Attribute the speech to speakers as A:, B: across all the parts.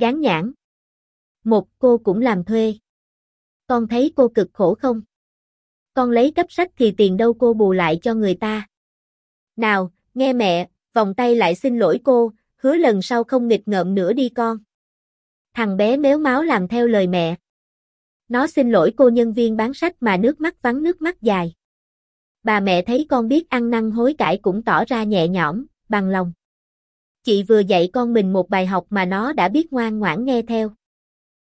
A: Gán nhãn. Một, cô cũng làm thuê. Con thấy cô cực khổ không? Con lấy cấp sách thì tiền đâu cô bù lại cho người ta. Nào, nghe mẹ, vòng tay lại xin lỗi cô, hứa lần sau không nghịch ngợm nữa đi con. Thằng bé méo máu làm theo lời mẹ. Nó xin lỗi cô nhân viên bán sách mà nước mắt vắng nước mắt dài. Bà mẹ thấy con biết ăn năn hối cải cũng tỏ ra nhẹ nhõm, bằng lòng. Chị vừa dạy con mình một bài học mà nó đã biết ngoan ngoãn nghe theo.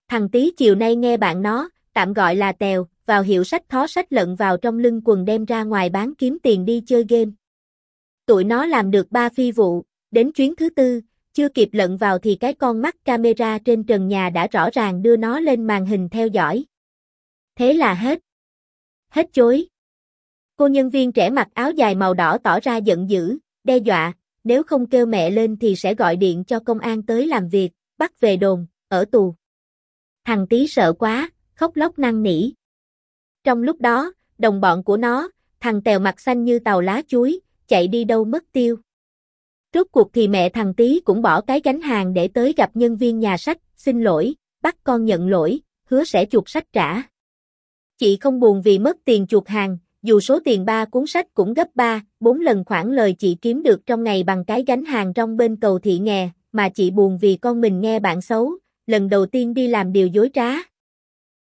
A: Thằng tí chiều nay nghe bạn nó, tạm gọi là tèo, vào hiệu sách thó sách lận vào trong lưng quần đem ra ngoài bán kiếm tiền đi chơi game. Tụi nó làm được ba phi vụ, đến chuyến thứ tư, chưa kịp lận vào thì cái con mắt camera trên trần nhà đã rõ ràng đưa nó lên màn hình theo dõi. Thế là hết. Hết chối. Cô nhân viên trẻ mặc áo dài màu đỏ tỏ ra giận dữ, đe dọa, nếu không kêu mẹ lên thì sẽ gọi điện cho công an tới làm việc, bắt về đồn, ở tù. Thằng tí sợ quá, khóc lóc năn nỉ. Trong lúc đó, đồng bọn của nó, thằng tèo mặt xanh như tàu lá chuối, chạy đi đâu mất tiêu. Rốt cuộc thì mẹ thằng tí cũng bỏ cái gánh hàng để tới gặp nhân viên nhà sách, xin lỗi, bắt con nhận lỗi, hứa sẽ chuột sách trả. Chị không buồn vì mất tiền chuột hàng, dù số tiền ba cuốn sách cũng gấp 3, 4 lần khoản lời chị kiếm được trong ngày bằng cái gánh hàng trong bên cầu thị nghè, mà chị buồn vì con mình nghe bạn xấu, lần đầu tiên đi làm điều dối trá.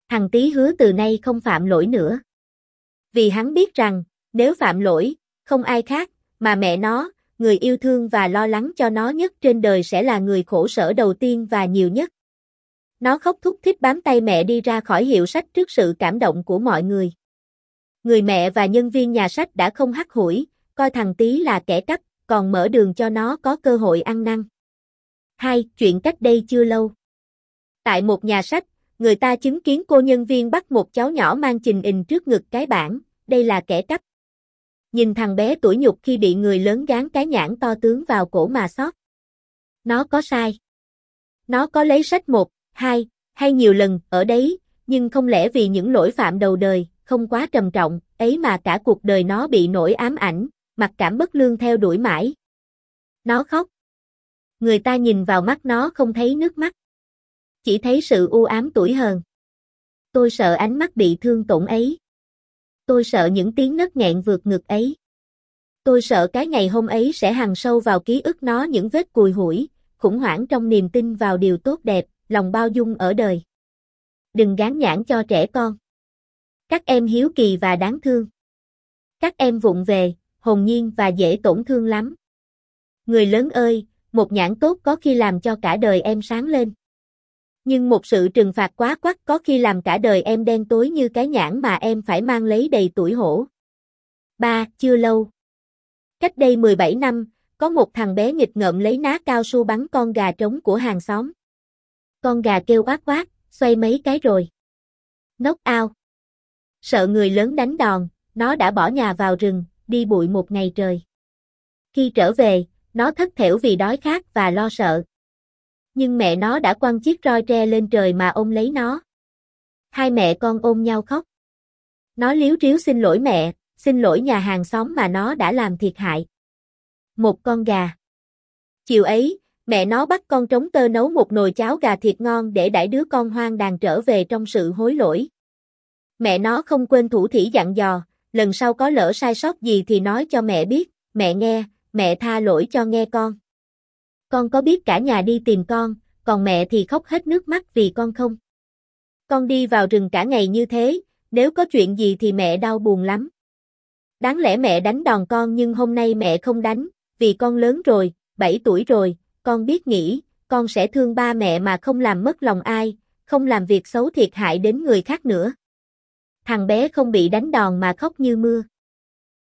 A: Thằng tí hứa từ nay không phạm lỗi nữa. Vì hắn biết rằng, nếu phạm lỗi, không ai khác, mà mẹ nó, người yêu thương và lo lắng cho nó nhất trên đời sẽ là người khổ sở đầu tiên và nhiều nhất. Nó khóc thúc thích bám tay mẹ đi ra khỏi hiệu sách trước sự cảm động của mọi người. Người mẹ và nhân viên nhà sách đã không hắt hủi, coi thằng tí là kẻ cắp, còn mở đường cho nó có cơ hội ăn năn. Hai Chuyện cách đây chưa lâu. Tại một nhà sách, người ta chứng kiến cô nhân viên bắt một cháu nhỏ mang trình hình trước ngực cái bảng, đây là kẻ cắp. Nhìn thằng bé tuổi nhục khi bị người lớn gán cái nhãn to tướng vào cổ mà sót. Nó có sai. Nó có lấy sách một, hai, hay nhiều lần ở đấy, nhưng không lẽ vì những lỗi phạm đầu đời, không quá trầm trọng, ấy mà cả cuộc đời nó bị nỗi ám ảnh, mặc cảm bất lương theo đuổi mãi. Nó khóc. Người ta nhìn vào mắt nó không thấy nước mắt. Chỉ thấy sự u ám tuổi hờn. Tôi sợ ánh mắt bị thương tổn ấy. Tôi sợ những tiếng nấc nghẹn vượt ngực ấy. Tôi sợ cái ngày hôm ấy sẽ hằn sâu vào ký ức nó những vết cùi hủi, khủng hoảng trong niềm tin vào điều tốt đẹp, lòng bao dung ở đời. Đừng gán nhãn cho trẻ con. Các em hiếu kỳ và đáng thương. Các em vụng về, hồn nhiên và dễ tổn thương lắm. Người lớn ơi, một nhãn tốt có khi làm cho cả đời em sáng lên. Nhưng một sự trừng phạt quá quắc có khi làm cả đời em đen tối như cái nhãn mà em phải mang lấy đầy tuổi hổ. 3. Chưa lâu. Cách đây 17 năm, có một thằng bé nghịch ngợm lấy ná cao su bắn con gà trống của hàng xóm. Con gà kêu quát quát, xoay mấy cái rồi. Nốc ao. Sợ người lớn đánh đòn, nó đã bỏ nhà vào rừng, đi bụi một ngày trời. Khi trở về, nó thất thểu vì đói khát và lo sợ. Nhưng mẹ nó đã quăng chiếc roi tre lên trời mà ôm lấy nó. Hai mẹ con ôm nhau khóc. Nó liếu riếu xin lỗi mẹ, xin lỗi nhà hàng xóm mà nó đã làm thiệt hại. Một con gà. Chiều ấy, mẹ nó bắt con trống tơ nấu một nồi cháo gà thiệt ngon để đãi đứa con hoang đàn trở về trong sự hối lỗi. Mẹ nó không quên thủ thỉ dặn dò, lần sau có lỡ sai sót gì thì nói cho mẹ biết, mẹ nghe, mẹ tha lỗi cho nghe con. Con có biết cả nhà đi tìm con, còn mẹ thì khóc hết nước mắt vì con không? Con đi vào rừng cả ngày như thế, nếu có chuyện gì thì mẹ đau buồn lắm. Đáng lẽ mẹ đánh đòn con nhưng hôm nay mẹ không đánh, vì con lớn rồi, 7 tuổi rồi, con biết nghĩ, con sẽ thương ba mẹ mà không làm mất lòng ai, không làm việc xấu thiệt hại đến người khác nữa. Thằng bé không bị đánh đòn mà khóc như mưa.